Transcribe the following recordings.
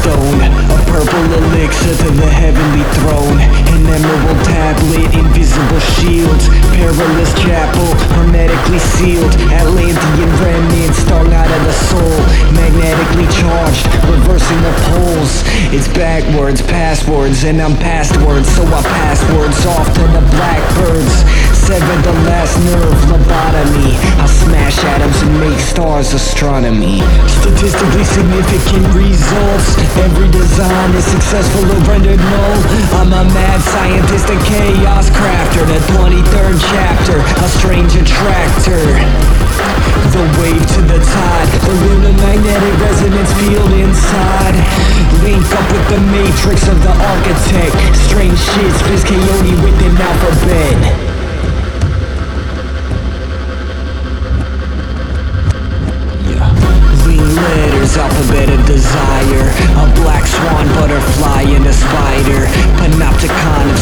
stone. A purple elixir to the heavenly throne. An emerald tablet, invisible shields. Perilous chapel, hermetically sealed. Atlantean remnants stung out of the soul. Magnetically charged, reversing the poles. It's backwards, passwords, and I'm past words So I pass stars astronomy. Statistically significant results. Every design is successful or rendered null I'm a mad scientist, a chaos crafter The 23rd chapter, a strange attractor. The wave to the tide The lunar magnetic resonance field inside. Link up with the matrix of the architect. Strange shit, spits coyote with an alphabet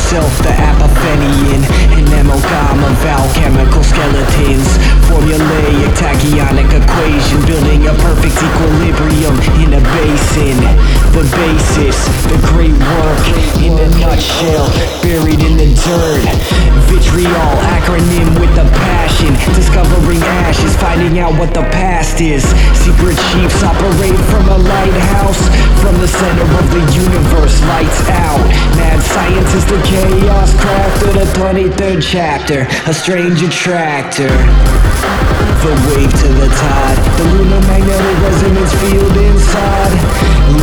Panopticon of self, the apophenian An amalgam of alchemical skeletons. Formulaic tachyonic equation Building a perfect equilibrium in a basin. The basis, the great work In a nutshell, buried in the dirt. Vitriol, acronym with a passion Discovering ashes, finding out what the past is. Secret chiefs operate from a lighthouse From the center of the universe, lights out a chaos crafter The 23rd chapter, a strange attractor. The wave to the tide The lunar magnetic resonance field inside.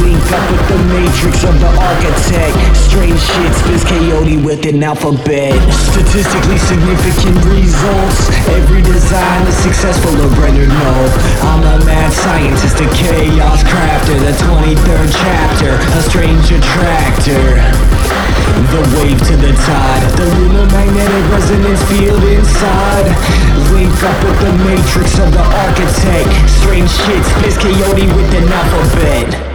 Link up with the matrix of the architect. Strange shit, spits coyote with an alphabet. Statistically significant results. Every design is successful or rendered null. I'm a mad scientist, a chaos crafter The 23rd chapter, a strange attractor The wave to the tide. The lunar magnetic resonance field inside. Link up with the matrix of the architect. Strange shit, spits coyote with an alphabet